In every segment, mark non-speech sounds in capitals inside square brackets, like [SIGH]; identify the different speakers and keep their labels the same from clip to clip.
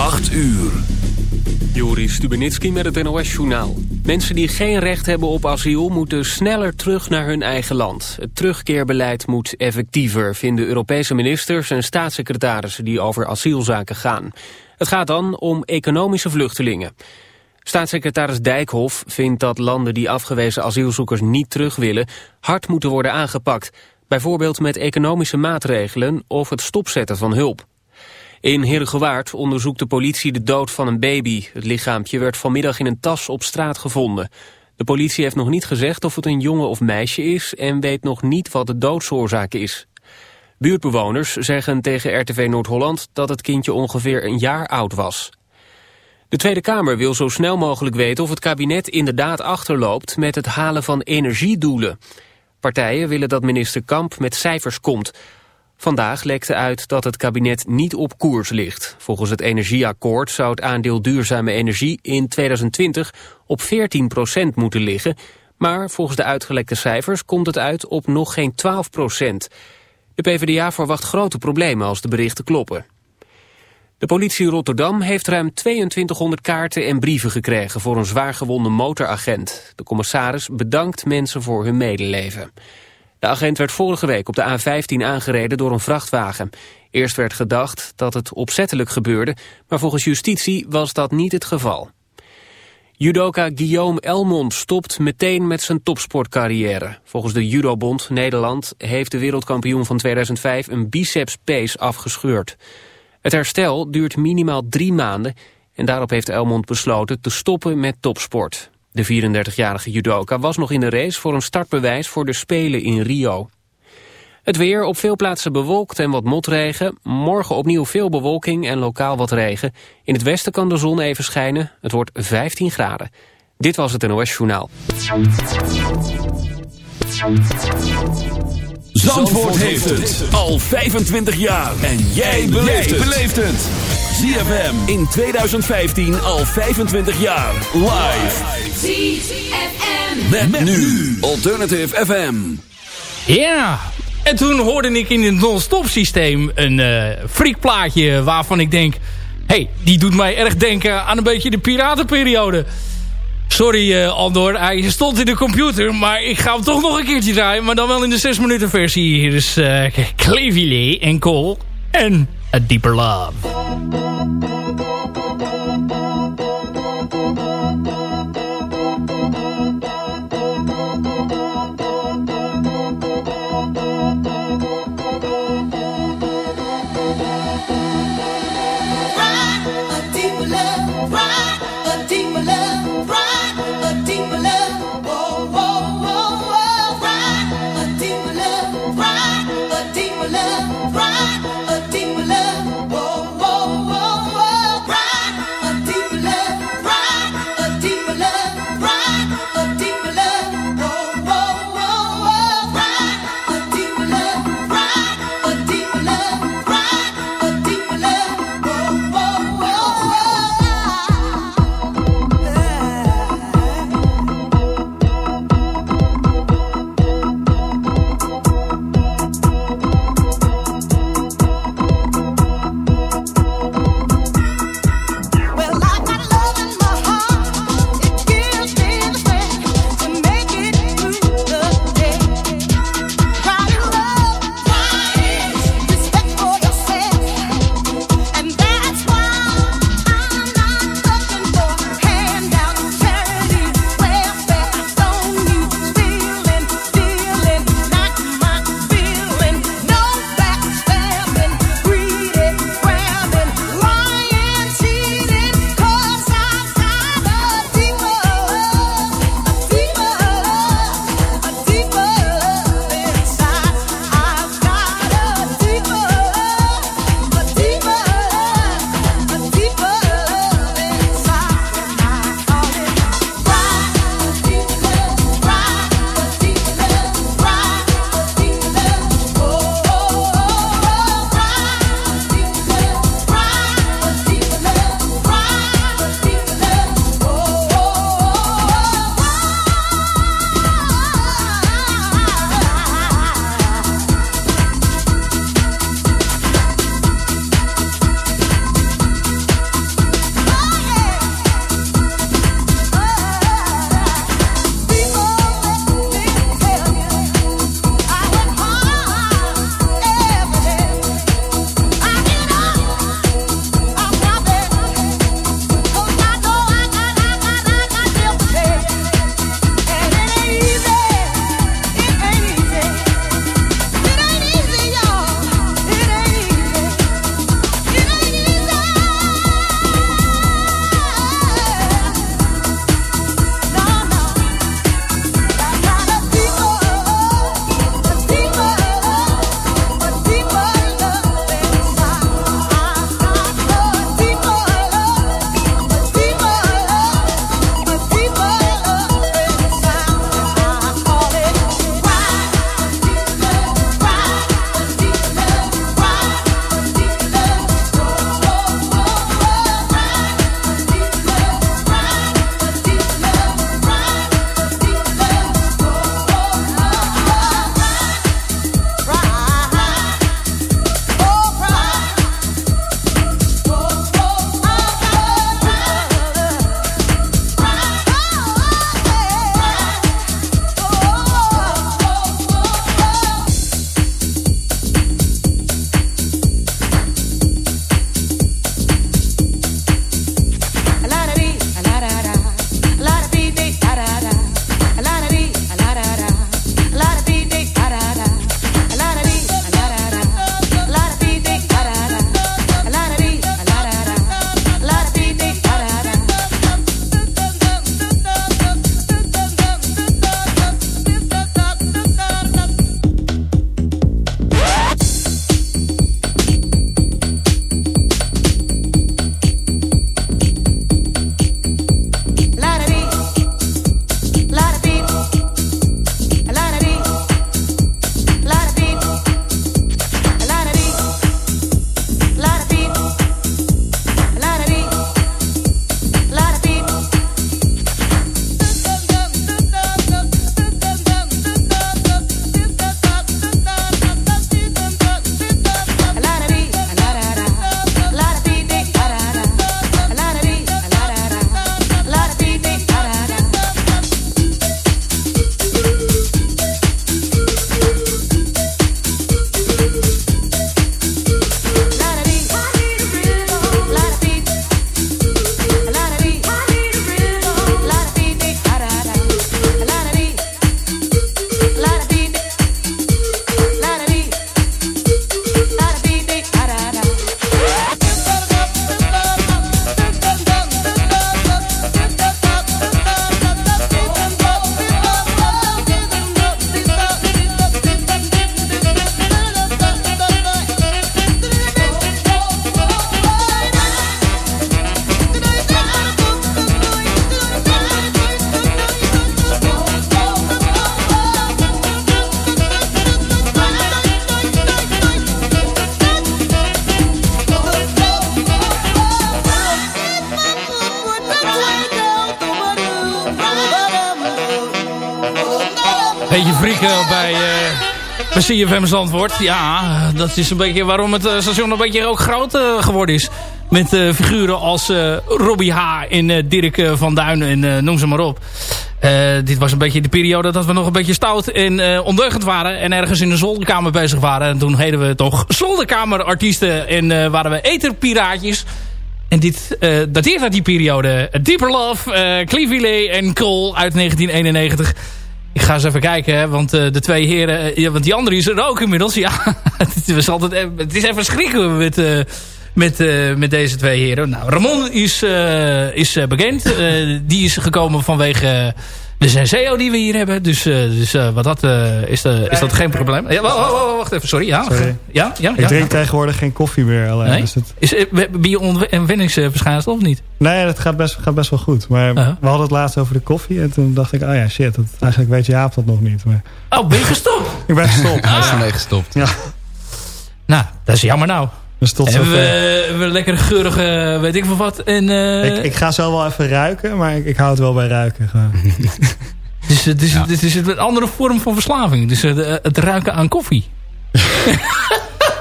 Speaker 1: 8 uur.
Speaker 2: Joris Stubenitski met het NOS-journaal. Mensen die geen recht hebben op asiel moeten sneller terug naar hun eigen land. Het terugkeerbeleid moet effectiever, vinden Europese ministers en staatssecretarissen die over asielzaken gaan. Het gaat dan om economische vluchtelingen. Staatssecretaris Dijkhoff vindt dat landen die afgewezen asielzoekers niet terug willen hard moeten worden aangepakt. Bijvoorbeeld met economische maatregelen of het stopzetten van hulp. In Heergewaard onderzoekt de politie de dood van een baby. Het lichaampje werd vanmiddag in een tas op straat gevonden. De politie heeft nog niet gezegd of het een jongen of meisje is... en weet nog niet wat de doodsoorzaak is. Buurtbewoners zeggen tegen RTV Noord-Holland... dat het kindje ongeveer een jaar oud was. De Tweede Kamer wil zo snel mogelijk weten of het kabinet inderdaad achterloopt... met het halen van energiedoelen. Partijen willen dat minister Kamp met cijfers komt... Vandaag lekte uit dat het kabinet niet op koers ligt. Volgens het energieakkoord zou het aandeel duurzame energie in 2020 op 14% moeten liggen. Maar volgens de uitgelekte cijfers komt het uit op nog geen 12% De PvdA verwacht grote problemen als de berichten kloppen. De politie Rotterdam heeft ruim 2200 kaarten en brieven gekregen voor een zwaargewonde motoragent. De commissaris bedankt mensen voor hun medeleven. De agent werd vorige week op de A15 aangereden door een vrachtwagen. Eerst werd gedacht dat het opzettelijk gebeurde, maar volgens justitie was dat niet het geval. Judoka Guillaume Elmond stopt meteen met zijn topsportcarrière. Volgens de Judobond Nederland heeft de wereldkampioen van 2005 een bicepspees afgescheurd. Het herstel duurt minimaal drie maanden en daarop heeft Elmond besloten te stoppen met topsport. De 34-jarige judoka was nog in de race voor een startbewijs voor de Spelen in Rio. Het weer op veel plaatsen bewolkt en wat motregen. Morgen opnieuw veel bewolking en lokaal wat regen. In het westen kan de zon even schijnen. Het wordt 15 graden. Dit was het NOS Journaal.
Speaker 1: Zandvoort heeft het al 25 jaar. En jij beleeft het. ZFM in 2015 al 25 jaar. Live.
Speaker 3: ZFM.
Speaker 1: Met, nu Alternative FM.
Speaker 4: Ja, en toen hoorde ik in het non-stop systeem een uh, freakplaatje waarvan ik denk... hey, die doet mij erg denken aan een beetje de piratenperiode. Sorry uh, Andor, hij stond in de computer, maar ik ga hem toch nog een keertje draaien. Maar dan wel in de 6 minuten versie. Hier is uh, en Cole en A Deeper Love. CFM Zandvoort. Ja, dat is een beetje waarom het station een beetje ook groot geworden is. Met figuren als Robbie H. en Dirk van Duin en noem ze maar op. dit was een beetje de periode dat we nog een beetje stout en ondeugend waren. En ergens in de zolderkamer bezig waren. En toen heden we toch zolderkamerartiesten en waren we eterpiraatjes. En dit uh, dateert uit die periode. Deeper Love, uh, en Cole uit 1991. Ik ga eens even kijken, want uh, de twee heren... Ja, want die andere is er ook inmiddels. [LAUGHS] Ja, het, was altijd, het is even schrikken met, uh, met, met deze twee heren. Nou, Ramon is, is bekend. die is gekomen vanwege de Senseo die we hier hebben. Dus, uh, dus uh, wat dat, uh, is, is dat geen probleem. Ja, wacht even, sorry. Ja,
Speaker 5: sorry.
Speaker 4: ja, ja,
Speaker 5: ik drink tegenwoordig geen koffie meer. Alleen.
Speaker 4: Nee? Dus het... is, ben je ontwenningsverschijnsel of niet?
Speaker 5: Nee, dat gaat best, gaat best wel goed. Maar -huh. we hadden het laatst over de koffie. En toen dacht ik, oh ja, shit. Dat, eigenlijk weet Jaap dat nog niet. Maar...
Speaker 4: Oh, ben je gestopt?
Speaker 5: ik ben gestopt.
Speaker 6: Hij is ermee gestopt.
Speaker 5: Ja.
Speaker 4: Nou, dat is jammer nou.
Speaker 5: Dus tot
Speaker 4: hebben we, we lekker geurige, weet ik veel wat. En, uh...
Speaker 5: ik, ik ga zo wel even ruiken, maar ik, ik hou het wel bij ruiken. [LAUGHS]
Speaker 4: Dus het is, het is een andere vorm van verslaving. Dus het, het ruiken aan koffie. [LAUGHS]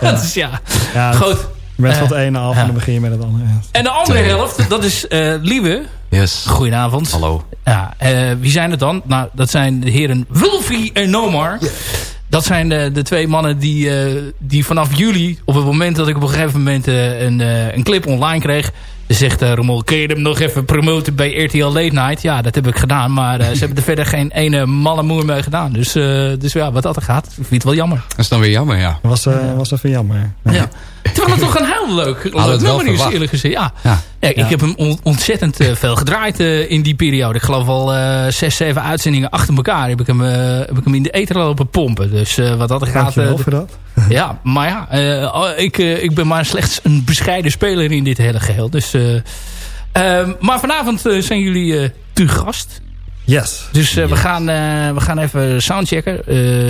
Speaker 4: ja. dus ja,
Speaker 5: ja
Speaker 4: goed.
Speaker 5: Van het ene af en dan begin je met het andere.
Speaker 4: En de andere helft, dat is uh, Lieve.
Speaker 6: Yes.
Speaker 4: Goedenavond.
Speaker 6: Hallo.
Speaker 4: Ja, uh, wie zijn het dan? Nou, dat zijn de heren Wulfie en Nomar. Yeah. Dat zijn de, de, twee mannen die, uh, die vanaf juli, op het moment dat ik op een gegeven moment een, een clip online kreeg zegt uh, Rommel, kun je hem nog even promoten bij RTL Late Night? Ja, dat heb ik gedaan, maar uh, ze [LAUGHS] hebben er verder geen ene mallemoer mee gedaan. Dus, uh, dus ja, wat dat er gaat, ik vind het wel jammer.
Speaker 6: Dat is dan weer jammer, ja.
Speaker 5: Was, was even jammer.
Speaker 4: Ja. ja. Terwijl het toch een heel leuk, leuk nummer is, eerlijk gezegd. Ja.
Speaker 6: ja.
Speaker 4: ja ik heb hem on ontzettend veel gedraaid in die periode. Ik geloof al zes, zeven uitzendingen achter elkaar heb ik hem, heb ik hem in de eten lopen pompen. Dus wat dat er gaat...
Speaker 5: voor dat. [LAUGHS]
Speaker 4: ja, maar ja, ik, ik ben maar slechts een bescheiden speler in dit hele geheel. Dus uh, uh, maar vanavond uh, zijn jullie te gast.
Speaker 5: Yes.
Speaker 4: Dus yes. we, gaan, we gaan even soundchecken.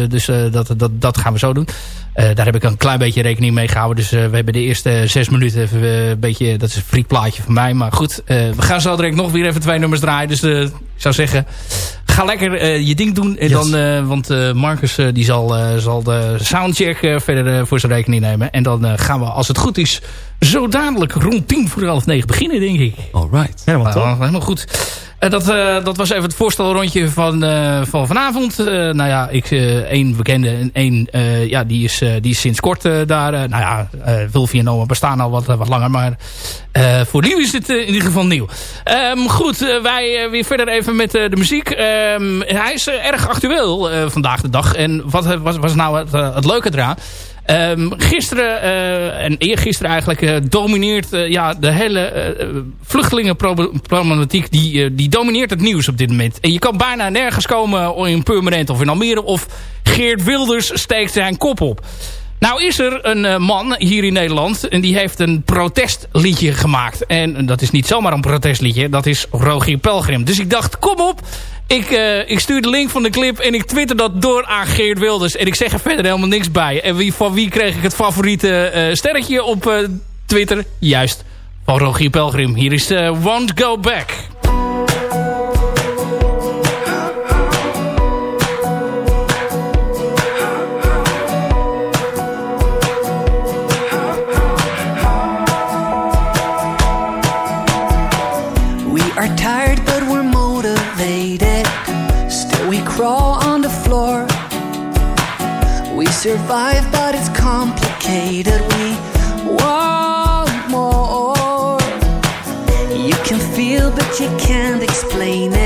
Speaker 4: dus dat, dat, dat gaan we zo doen. Daar heb ik een klein beetje rekening mee gehouden. Dus we hebben de eerste zes minuten even een beetje... Dat is een freak plaatje van mij. Maar goed, we gaan zo direct nog weer even twee nummers draaien. Dus ik zou zeggen, ga lekker uh, je ding doen. En yes. dan, uh, want uh, Marcus die zal, zal de soundcheck verder voor zijn rekening nemen. En dan gaan we, als het goed is, zo dadelijk rond tien voor half negen beginnen, denk ik.
Speaker 6: Alright.
Speaker 4: Helemaal, top. helemaal goed. Dat, dat was even het voorstelrondje van, van vanavond. nou ja, ik, één bekende en één, ja, die is, die is sinds kort daar. nou ja, Wilfie en Noah bestaan al wat, wat langer, maar voor nieuw is het in ieder geval nieuw. Um, goed, wij weer verder even met de muziek. Um, hij is erg actueel vandaag de dag. En wat was, was nou het, het leuke eraan? Um, gisteren en eergisteren eigenlijk domineert ja, de hele vluchtelingenproblematiek. Die, die domineert het nieuws op dit moment. En je kan bijna nergens komen in Purmerend of in Almere. Of Geert Wilders steekt zijn kop op. Nou is er een uh, man hier in Nederland en die heeft een protestliedje gemaakt. En dat is niet zomaar een protestliedje, dat is Rogier Pelgrim. Dus ik dacht, kom op, ik, uh, ik stuur de link van de clip en ik twitter dat door aan Geert Wilders. En ik zeg er verder helemaal niks bij. En wie, van wie kreeg ik het favoriete uh, sterretje op Twitter? Juist, van Rogier Pelgrim. Hier is Won't Go Back.
Speaker 7: Survive but it's complicated. We want more. You can feel but you can't explain it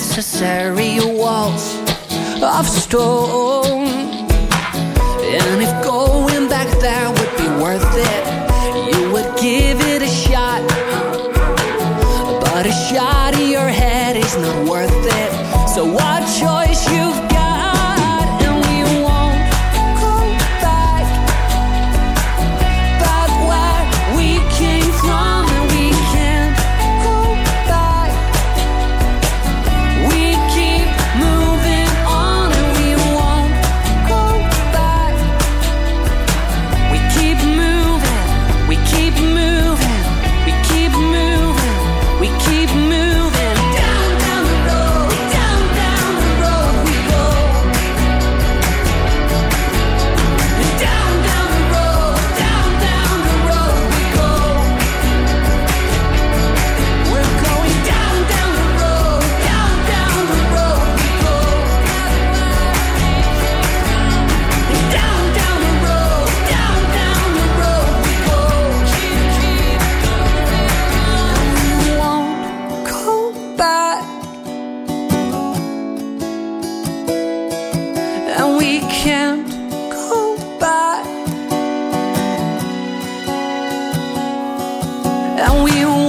Speaker 7: necessary walls of stone. And we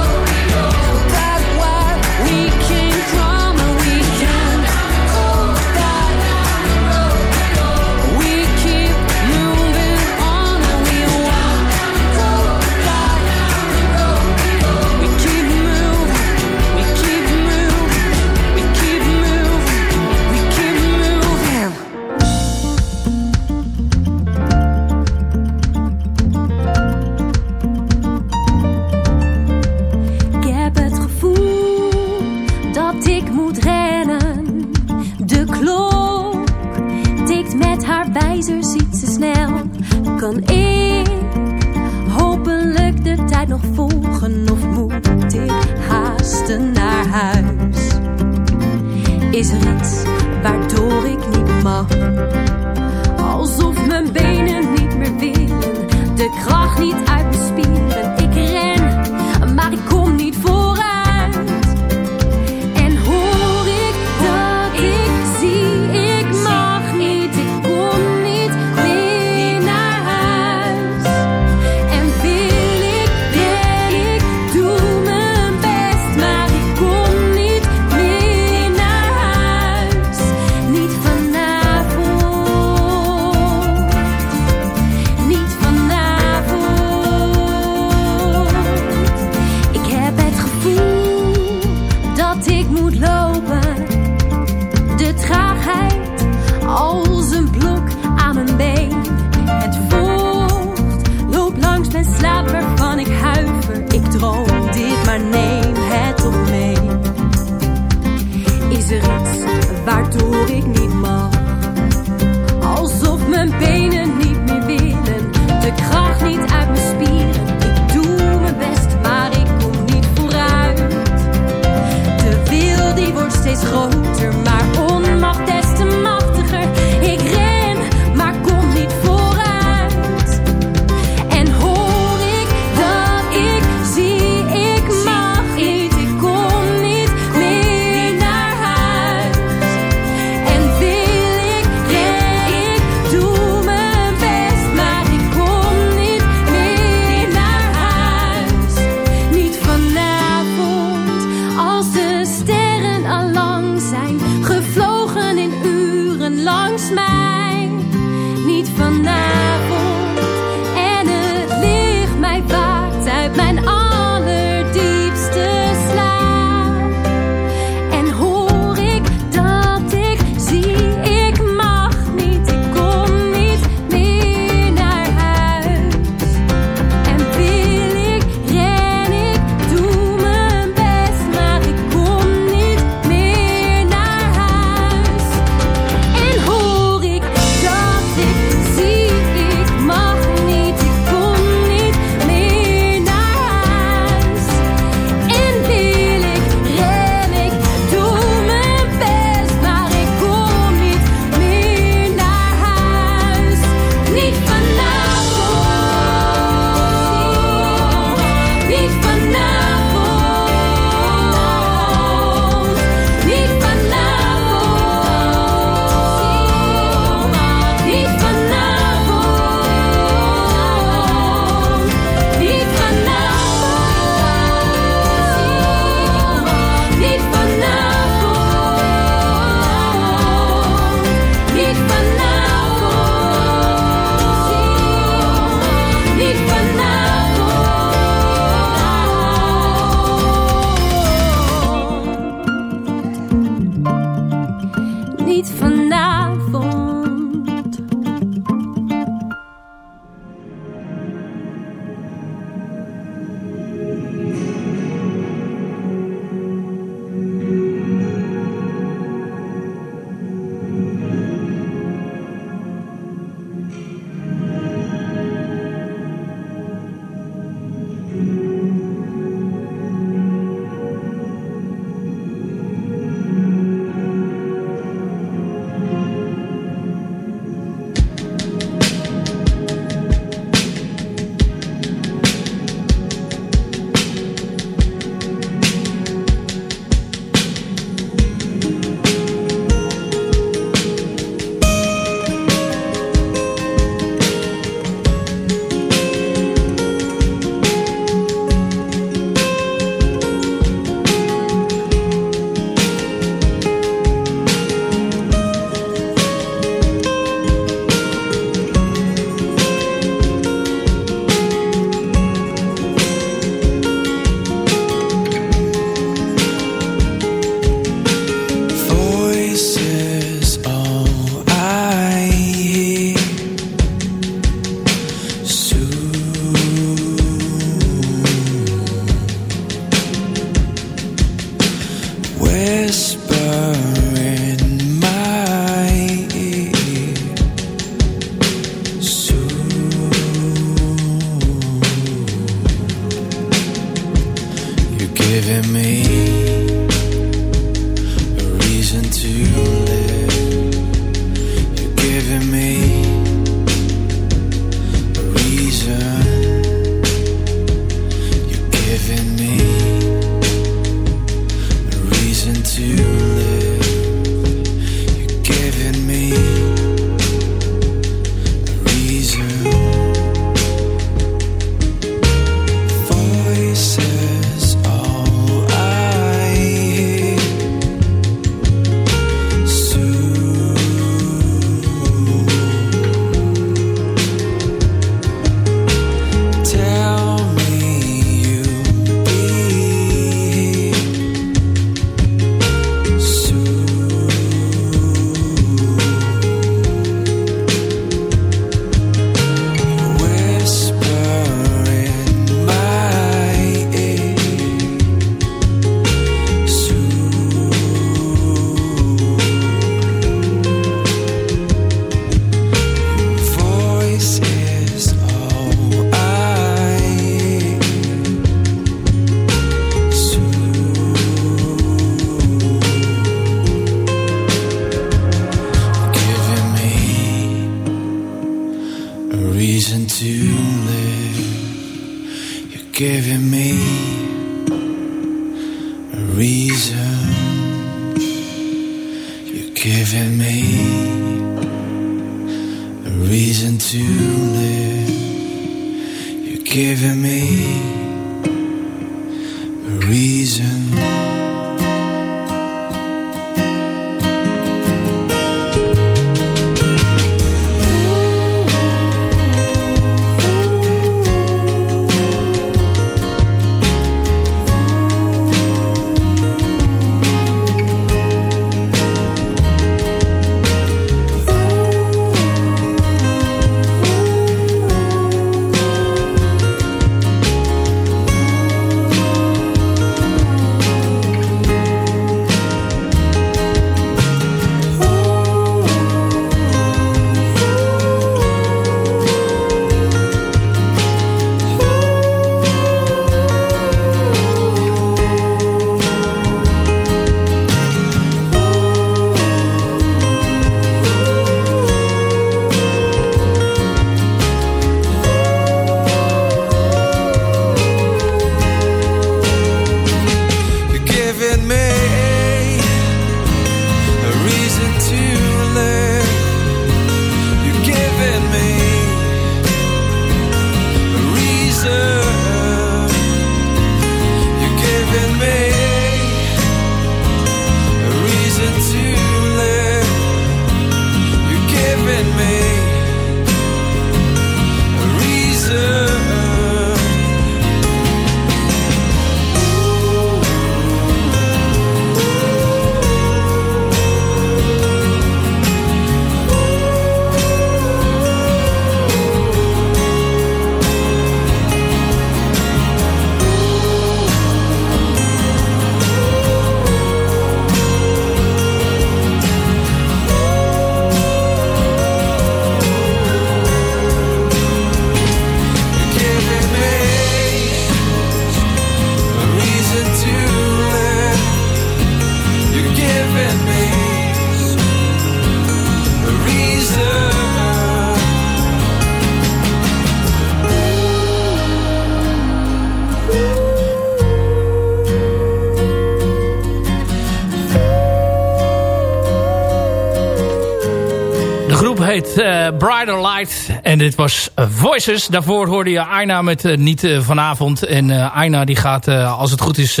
Speaker 4: Brighter Light. En dit was Voices. Daarvoor hoorde je Aina met uh, Niet uh, vanavond. En Aina die gaat, als het goed is,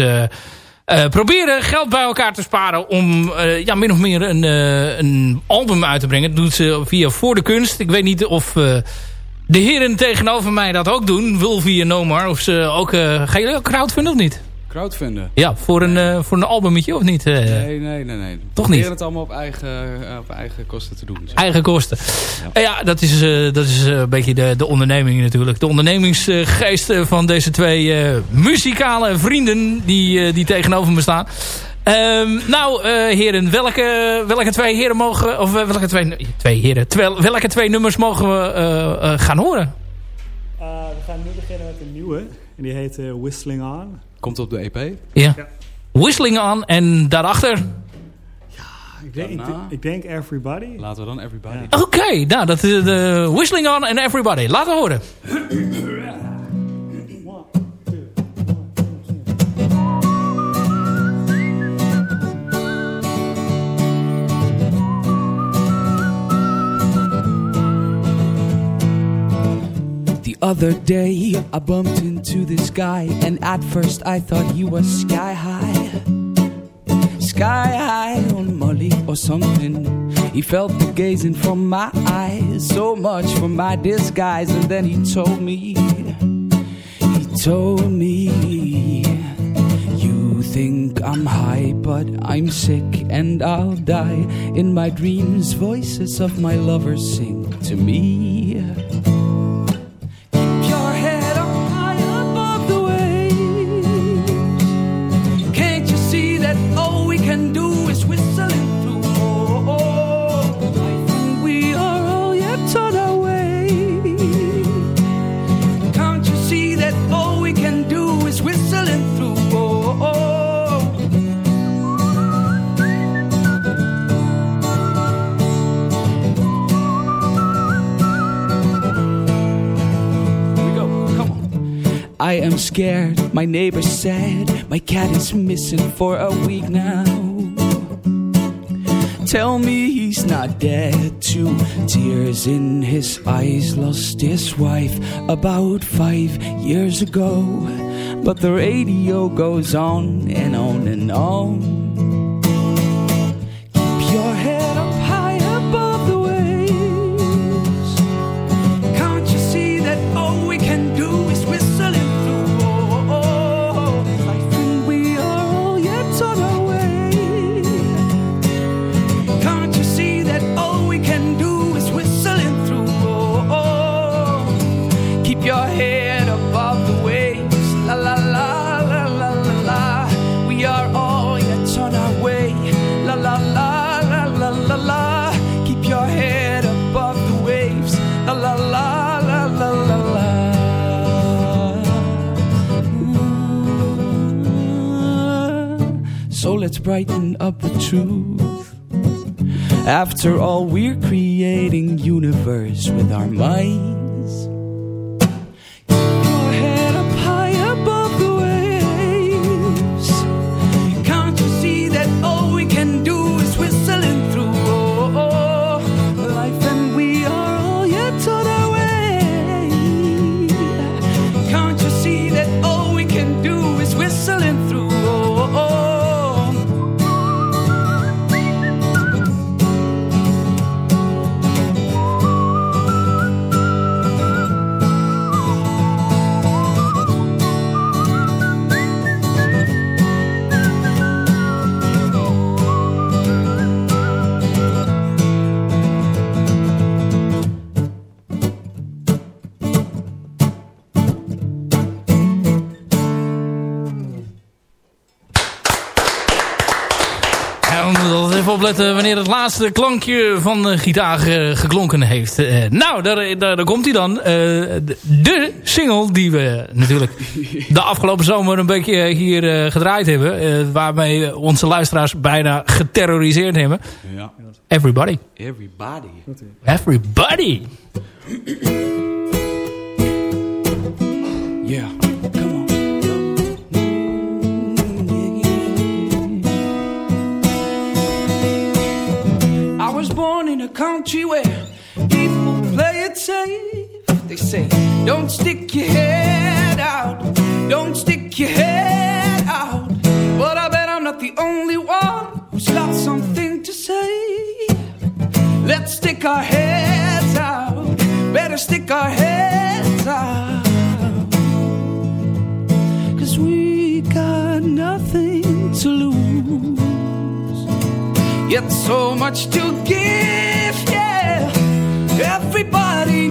Speaker 4: proberen geld bij elkaar te sparen... om ja, min of meer een, een album uit te brengen. Dat doet ze via Voor de Kunst. Ik weet niet of de heren tegenover mij dat ook doen. Wilvie Nomar. Of ze ook... gaan jullie ook of niet?
Speaker 8: Crowdfunden?
Speaker 4: Ja, voor een, uh, voor een albumetje of niet? Uh,
Speaker 8: nee, nee, nee. nee.
Speaker 4: Toch niet?
Speaker 8: het allemaal op eigen, uh, op eigen kosten te doen.
Speaker 4: Zeg. Eigen kosten. Ja, ja dat is, dat is een beetje de, de onderneming natuurlijk. De ondernemingsgeest van deze twee muzikale vrienden die, die tegenover me staan. Ehm, nou, heren, welke, welke twee heren mogen... Of welke twee, twee heren... Welke twee nummers mogen we gaan horen?
Speaker 5: we gaan nu beginnen met een nieuwe. En die heet Whistling On.
Speaker 8: Komt op de EP?
Speaker 4: Ja. ja. Whistling On en daarachter...
Speaker 5: Ik denk, ik, ik, denk Everybody.
Speaker 8: Laten we dan Everybody.
Speaker 4: Oké, okay, nou, dat is de Whistling On en Everybody. Laten we horen. [LAUGHS]
Speaker 9: other day I bumped into this guy and at first I thought he was sky high sky high on Molly or something. He felt the gazing from my eyes, so much for my disguise. And then he told me, he told me, You think I'm high, but I'm sick and I'll die. In my dreams, voices of my lovers sing to me. I am scared, my neighbor said. My cat is missing for a week now. Tell me he's not dead too. Tears in his eyes, lost his wife about five years ago. But the radio goes on and on and on. After all, we're creating universe with our minds.
Speaker 4: Het laatste klankje van de gitaar uh, geklonken heeft. Uh, nou, daar, daar, daar, komt hij dan. De, de, single die we natuurlijk de afgelopen zomer een beetje hier gedraaid hebben. waarmee onze luisteraars bijna geterroriseerd hebben. Ja. Everybody.
Speaker 8: Everybody.
Speaker 4: Everybody.
Speaker 9: Yeah. A country where people play it safe. They say, don't stick your head out, don't stick your head out. But I bet I'm not the only one who's got something to say. Let's stick our heads out, better stick our heads out. Cause we got nothing to lose yet so much to give. Yeah, everybody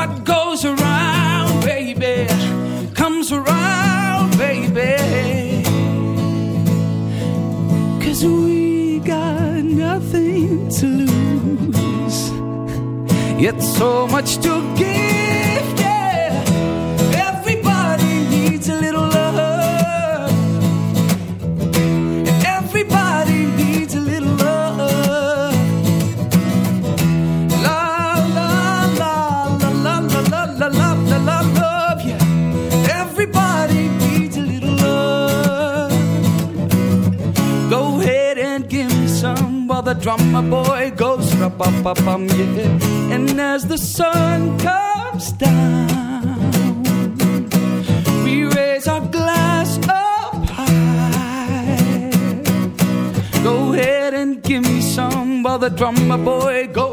Speaker 9: What goes around, baby, comes around, baby. Cause we got nothing to lose, yet so much to give, drummer boy goes ra pa pa bum yeah. And as the sun comes down, we raise our glass up high. Go ahead and give me some while the drummer boy goes.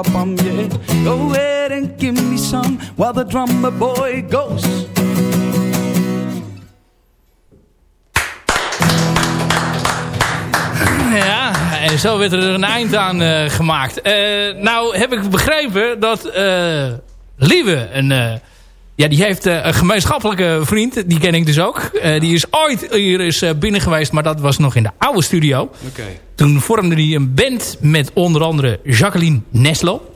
Speaker 9: Bum yeah. Go ahead and give me some while the drummer boy goes.
Speaker 3: Ja, en zo werd er een eind aan eh, gemaakt. Eh, nou heb ik begrepen dat eh Lieve een... ja, die heeft eh, een gemeenschappelijke vriend. Die ken ik dus ook. Eh, die is ooit hier is, eh, binnen geweest, maar dat was nog in de oude studio.
Speaker 8: Oké.
Speaker 3: Toen vormde hij een band met onder andere Jacqueline Neslo.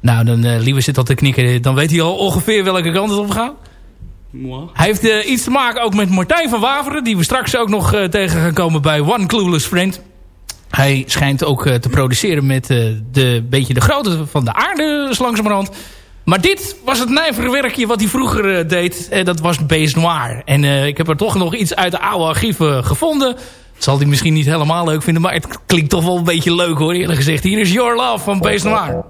Speaker 3: Nou, dan Lieve zit al te knikken. Dan weet hij al ongeveer welke kant het op gaat.
Speaker 8: Moi.
Speaker 3: Hij heeft iets te maken ook met Martijn van Waveren. Die we straks ook nog tegen gaan komen bij One Clueless Friend. Hij schijnt ook te produceren met de beetje de grootte van de aarde, zo langzamerhand. Maar dit was het nijvere werkje wat hij vroeger eh, deed. En dat was Base Noir. En eh, ik heb er toch nog iets uit de oude archieven gevonden. Zal hij misschien niet helemaal leuk vinden. Maar het klinkt toch wel een beetje leuk hoor, eerlijk gezegd. Hier is Your Love van Base Noir.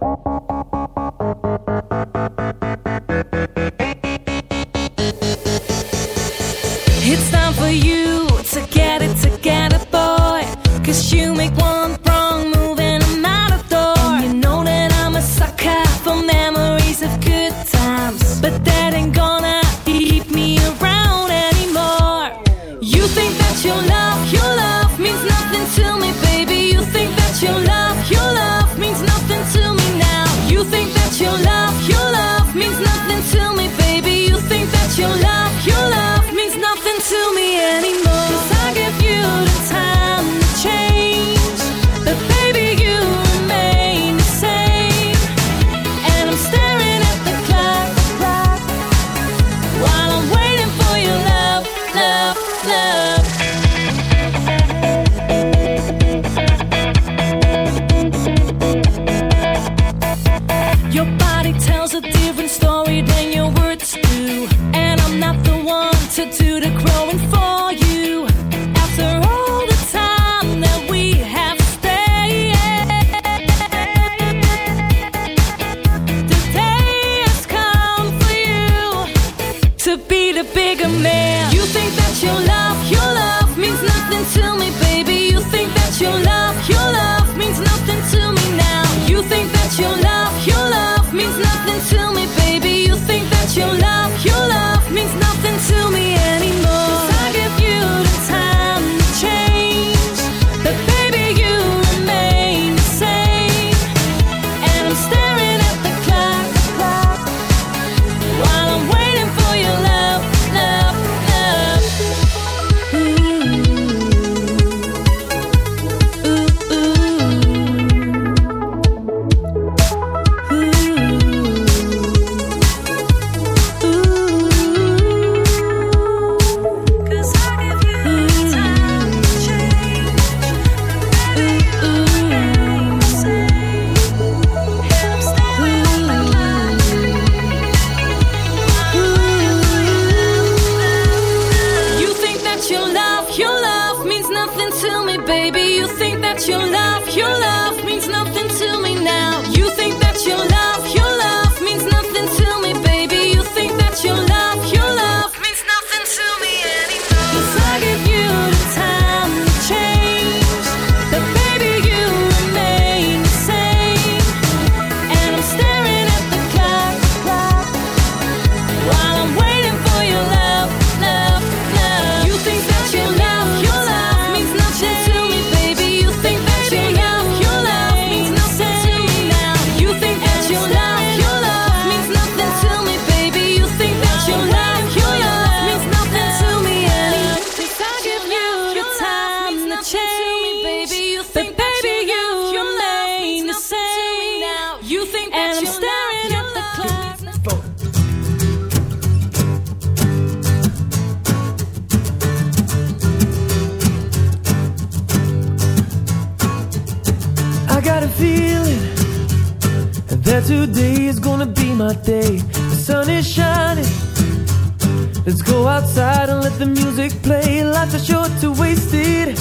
Speaker 10: Let's go outside and let the music play. Life's too short to waste it.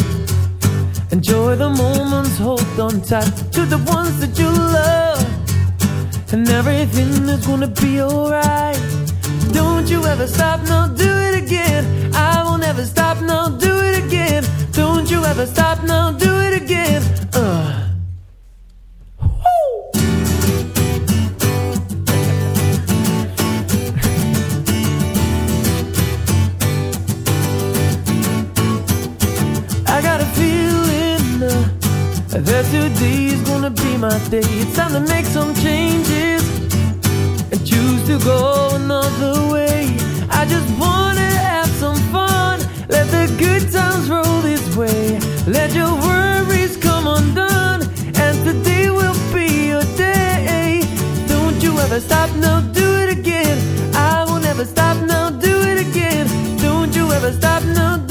Speaker 10: Enjoy the moments, hold on tight to the ones that you love. And everything is gonna be alright. Don't you ever stop, no, do it again. I will never stop, no, do it again. Don't you ever stop, no, do it again. Uh. Today's gonna be my day. It's time to make some changes and choose to go another way. I just wanna have some fun. Let the good times roll this way. Let your worries come undone, and today will be your day. Don't you ever stop, no, do it again. I will never stop, no, do it again. Don't you ever stop, no,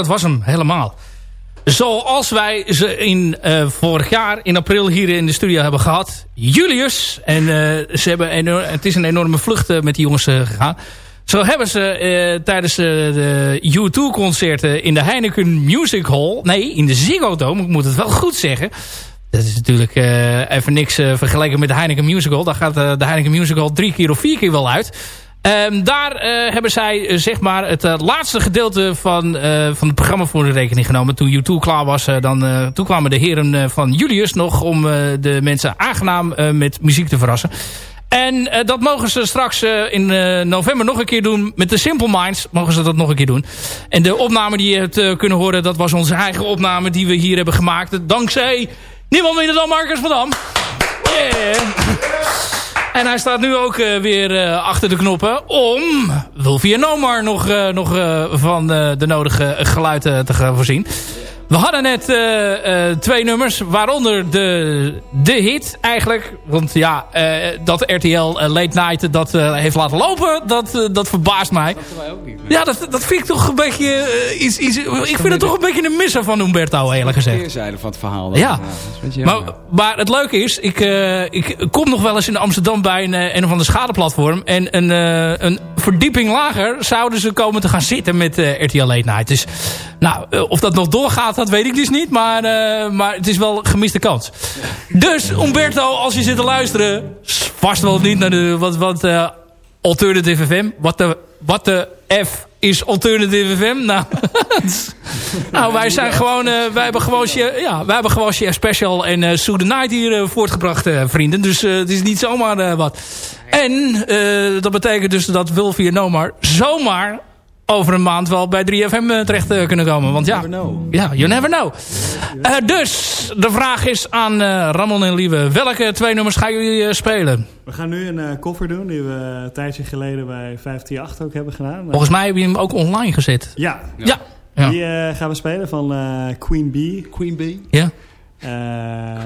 Speaker 4: dat was hem helemaal. Zoals wij ze in eh, vorig jaar in april hier in de studio hebben gehad. Julius. En eh, ze hebben enorm, het is een enorme vlucht eh, met die jongens gegaan. Zo hebben ze tijdens de U2-concerten in de Heineken Music Hall... Nee, in de Ziggo Dome, ik moet het wel goed zeggen... Dat is natuurlijk even niks vergeleken met de Heineken Music Hall. Daar gaat de Heineken Music Hall drie keer of vier keer wel uit. Ehm, daar eh, hebben zij eh, zeg maar het eh, laatste gedeelte van, van het programma voor de rekening genomen. Toen U2 klaar was, dan, toen kwamen de heren van Julius nog om de mensen aangenaam met muziek te verrassen. En dat mogen ze straks in november nog een keer doen. Met de Simple Minds mogen ze dat nog een keer doen. En de opname die je hebt kunnen horen, dat was onze eigen opname die we hier hebben gemaakt. Dankzij niemand minder dan Marcus van Dam. Yeah. En hij staat nu ook eh, weer eh, achter de knoppen om Wilfie en nog, eh, nog van de nodige geluiden te gaan voorzien. We hadden net eh, eh, twee nummers, waaronder de, de hit eigenlijk. Want ja, eh, dat RTL Late Night dat heeft laten lopen, dat, dat verbaast mij. Ja, dat, dat vind ik toch een beetje iets, iets... Ik vind het toch een beetje een misser van Humberto, eerlijk gezegd.
Speaker 8: keerzijde van het verhaal. dan.
Speaker 4: Ja.
Speaker 8: dat
Speaker 4: Maar, maar het leuke is, ik, ik kom nog wel eens in Amsterdam bij een, een of ander schadeplatform. En een, een verdieping lager zouden ze komen te gaan zitten met RTL Late Night. Dus nou, eh, of dat nog doorgaat, dat weet ik dus niet. Maar, eh, maar het is wel gemiste kans. Dus Umberto, als je zit te luisteren, vast wel niet naar de... Wat, wat, eh, Alternative FM. Wat de, wat de F is Alternative FM? Nou, [LAUGHS] nou wij zijn gewoon, wij hebben gewoon, ja, wij hebben gewoon Chef Special en uh, Sue the Night hier voortgebracht, vrienden. Dus het is niet zomaar wat. En dat betekent dus dat Wilfie Nomar zomaar over een maand wel bij 3FM terecht kunnen komen. Want ja,
Speaker 8: Never know.
Speaker 4: ja, you never know. Eh, dus, de vraag is aan eh, Ramon en Lieve. Welke twee nummers gaan jullie eh, spelen?
Speaker 5: We gaan nu een eh, koffer doen die we een tijdje geleden bij 158 ook hebben gedaan.
Speaker 4: Volgens mij heb je hem ook online gezet.
Speaker 5: Ja,
Speaker 4: Ja. Ja.
Speaker 5: die eh, gaan we spelen van eh, Queen Bee.
Speaker 8: Queen Bee.
Speaker 4: ja.
Speaker 5: Eh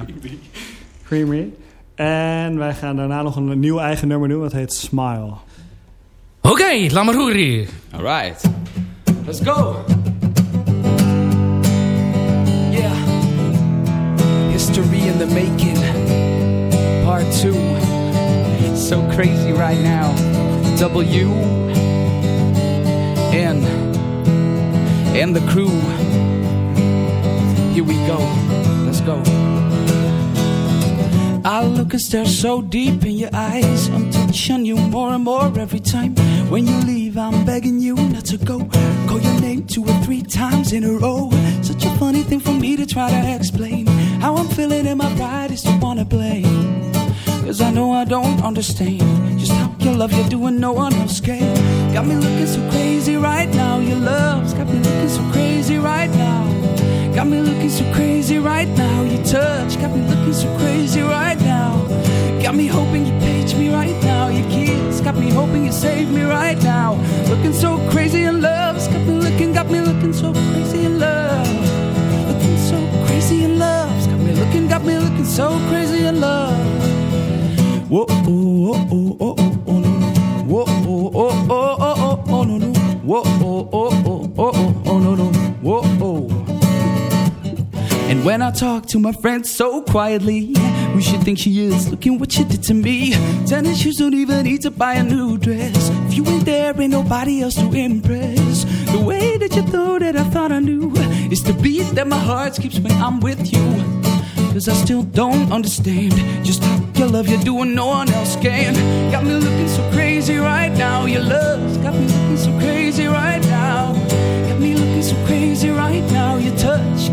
Speaker 5: Queen Bee. En wij gaan daarna nog een nieuw eigen nummer doen. Dat heet Smile.
Speaker 4: Oké, laat maar horen.
Speaker 8: Alright. Let's go.
Speaker 9: Yeah. History in the making. Part two. So crazy right now. W. N. And the crew. Here we go. Let's go. I look and stare so deep in your eyes. I'm touching you more and more every time. When you leave, I'm begging you not to go. Call your name two or three times in a row. Such a funny thing for me to try to explain. How I'm feeling and my pride is to wanna blame. Cause I know I don't understand Just how your love you're doing no one else can Got me looking so crazy right now Your love's got me looking so crazy right now Got me looking so crazy right now Your touch got me looking so crazy right now Got me hoping you page me right now Your kiss got me hoping you save me right now Looking so crazy in love Got me looking, got me looking so crazy in love Looking so crazy in love Got me looking, got me looking so crazy in love Whoa, oh, oh, oh, oh, oh, oh, no, no. Whoa, oh, oh, oh, oh, oh, oh, no, no. Whoa, oh, oh, oh, oh, oh, when I talk to my friends so quietly, we should think she is looking what you did to me. Tennis shoes don't even need to buy a new dress. If you ain't there, ain't nobody else to impress. The way that you throw that I thought I knew is the beat that my heart keeps when I'm with you. Cause I still don't understand Just how your love you're doing no one else can Got me looking so crazy right now Your love's got me looking so crazy right now Got me looking so crazy right now Your touch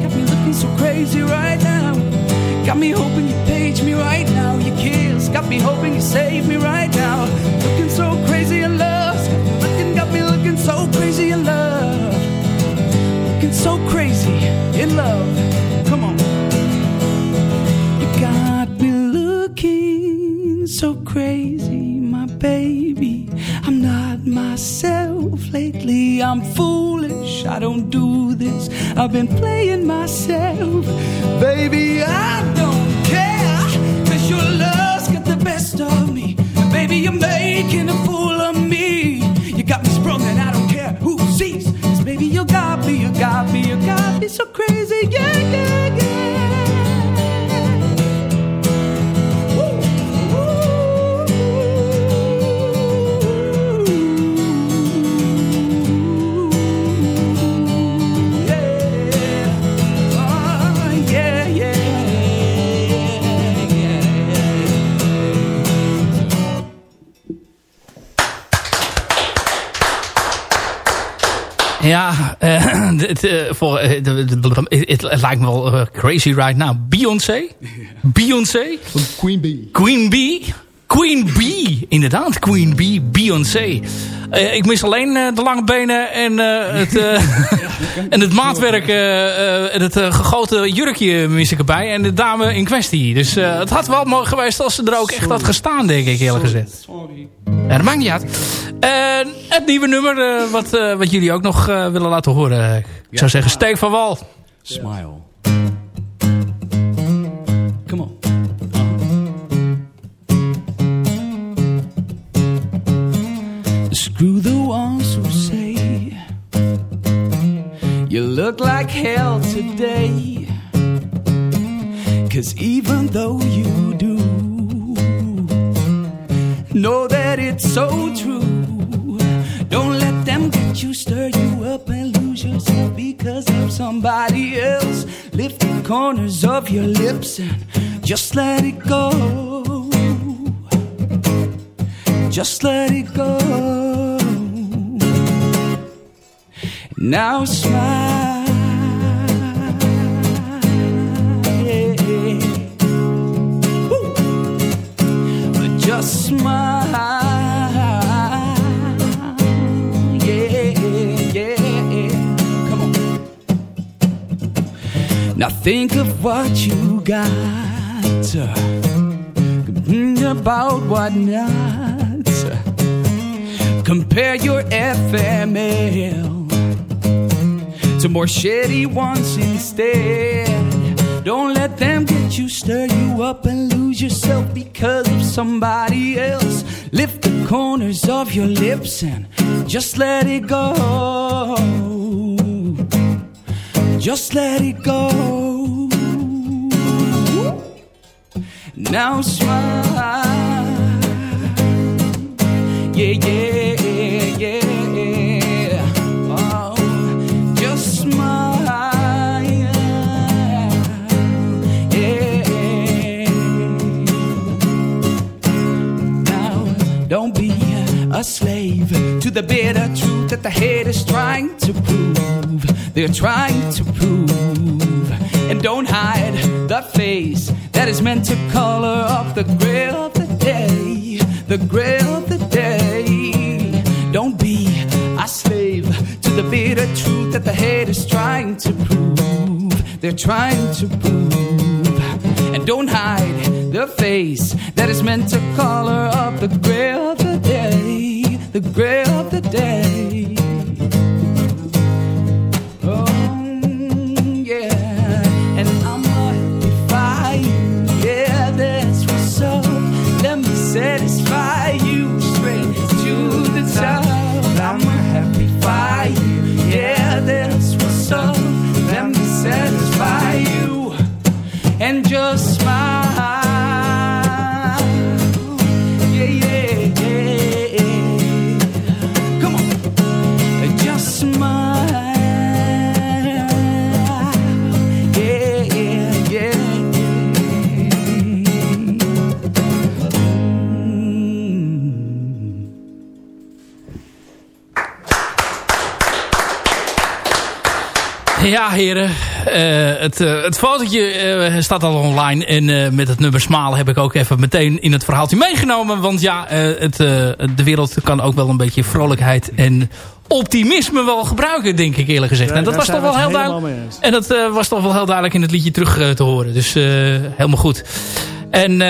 Speaker 9: so crazy right now. Got me hoping you page me right now. Your kiss got me hoping you save me right now. Looking so crazy in love. Looking got me looking so crazy in love. Looking so crazy in love. Come on. You got me looking so crazy, myself lately. I'm foolish. I don't do this. I've been playing myself. Baby, I don't
Speaker 4: het, eh, voor, eh, het, lijkt me wel eh, crazy right now. Beyoncé? [LAUGHS] Beyoncé?
Speaker 8: Queen Bee.
Speaker 4: Queen Bee? Queen Bee, inderdaad. Queen Bee, Beyoncé. Eh, ik mis alleen eh, de lange benen en, eh, het, [LAUGHS] en het maatwerk en het gegoten jurkje mis ik erbij. En de dame in kwestie. Dus het had wel mooi geweest als ze er ook echt had gestaan, denk ik eerlijk gezegd. Ja, dat maakt niet uit. Het nieuwe nummer wat, wat jullie ook nog willen laten horen. Ik zou zeggen, steek van wal.
Speaker 8: Smile.
Speaker 9: Come on. You look like hell today. Cause even though you do know that it's so true, don't let them get you, stir you up, and lose yourself because of somebody else. Lift the corners of your lips and just let it go. Just let it go. Now smile. Woo. Just smile. Now think of what you got. Complain about what not. Compare your FML to more shitty ones instead. Don't let them get you, stir you up, and lose yourself because of somebody else. Lift the corners of your lips and just let it go. Just let it go. Now smile. Yeah, yeah, the bitter truth that the haters trying to prove. They're trying to prove. And don't hide the face that is meant to color up the gray of the day. The gray of the day. Don't be a slave to the bitter truth that the haters trying to prove. They're trying to prove. And don't hide the face that is meant to color up the gray of the day. The gray of the day.
Speaker 4: Heren. Eh, het, eh, het fotootje eh, staat al online. En met het nummer Smalen heb ik ook even meteen in het verhaaltje meegenomen. Want ja, het, de wereld kan ook wel een beetje vrolijkheid en optimisme wel gebruiken, denk ik eerlijk gezegd.
Speaker 5: Ja,
Speaker 4: en dat was toch wel
Speaker 5: we
Speaker 4: heel duidelijk. En dat was toch wel heel duidelijk in het liedje terug te horen. Dus helemaal goed. En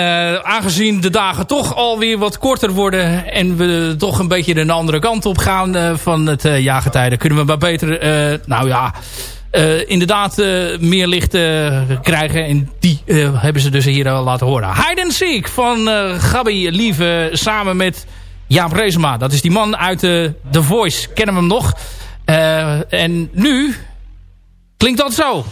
Speaker 4: aangezien de dagen toch alweer wat korter worden... en we toch een beetje de andere kant op gaan van het uh, jaargetijde... kunnen we maar beter, nou ja... eh, inderdaad eh, meer licht eh, krijgen. En die hebben ze dus hier al laten horen. Hide and Seek van Gabi Lieve samen met Jaap Reesema. Dat is die man uit The Voice. Kennen we hem nog. En nu klinkt dat zo.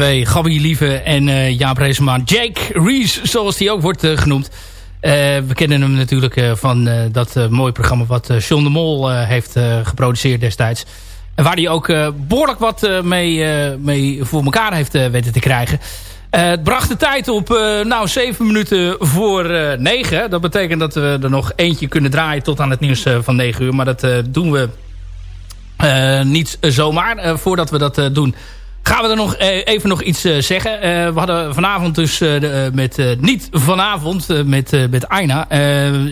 Speaker 4: Twee Gabby Lieve en uh, Jaap Reesema. Jake Rees, zoals die ook wordt uh, genoemd. we kennen hem natuurlijk van dat mooie programma wat John de Mol heeft geproduceerd destijds. En waar hij ook behoorlijk wat mee, mee voor elkaar heeft weten te krijgen. het bracht de tijd op nou, 7 minuten voor 9. Dat betekent dat we er nog eentje kunnen draaien tot aan het nieuws van 9 uur. Maar dat doen we niet zomaar. voordat we dat doen Gaan we er nog even nog iets zeggen. we hadden vanavond dus met, niet vanavond, met, met Aina.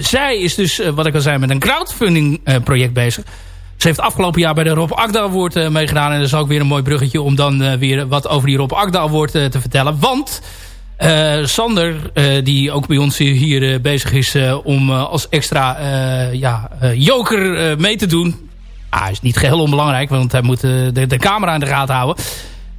Speaker 4: zij is dus, wat ik al zei, met een crowdfunding project bezig. Ze heeft afgelopen jaar bij de Rob Akda Award meegedaan. En dat is ook weer een mooi bruggetje om dan weer wat over die Rob Akda Award te vertellen. Want Sander, die ook bij ons hier bezig is om als extra ja, joker mee te doen. Ah, is niet geheel onbelangrijk, want hij moet de, de camera in de gaten houden.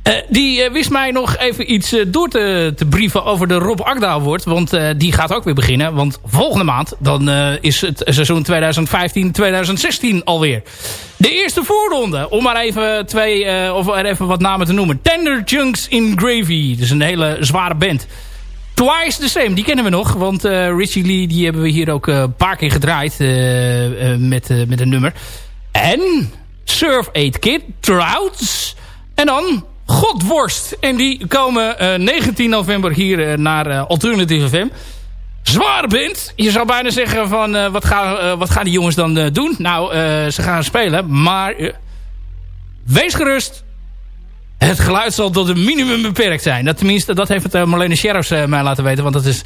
Speaker 4: Uh, die uh, wist mij nog even iets uh, door te, te brieven over de Rob Agda Award. Want die gaat ook weer beginnen. Want volgende maand dan is het seizoen 2015-2016 alweer. De eerste voorronde, om maar even twee of er even wat namen te noemen. Tender Junks in Gravy. Dus een hele zware band. Twice the Same, die kennen we nog. Want Richie Lee, die hebben we hier ook een paar keer gedraaid met, met een nummer. En Surf 8 Kid, Trouts. En dan Godworst. En die komen uh, eh, 19 november hier uh, naar uh, Alternative FM. Zware band. Je zou bijna zeggen van wat, gaan, wat gaan die jongens dan doen? Nou, ze gaan spelen. Maar wees gerust. Het geluid zal tot een minimum beperkt zijn. Dat, tenminste, dat heeft het Marlene Sheriffs mij laten weten. Want dat is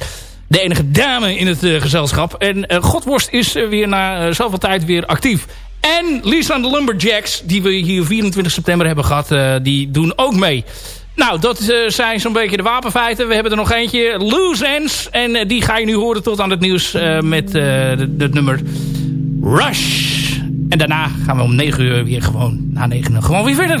Speaker 4: de enige dame in het gezelschap. En Godworst is weer na zoveel tijd weer actief. En Lisa de Lumberjacks, die we hier 24 september hebben gehad, uh, die doen ook mee. Nou, dat uh, zijn zo'n beetje de wapenfeiten. We hebben er nog eentje, Loose Ends. En uh, die ga je nu horen tot aan het nieuws met het nummer Rush. En daarna gaan we om 9 uur weer gewoon, na 9 uur, gewoon weer verder.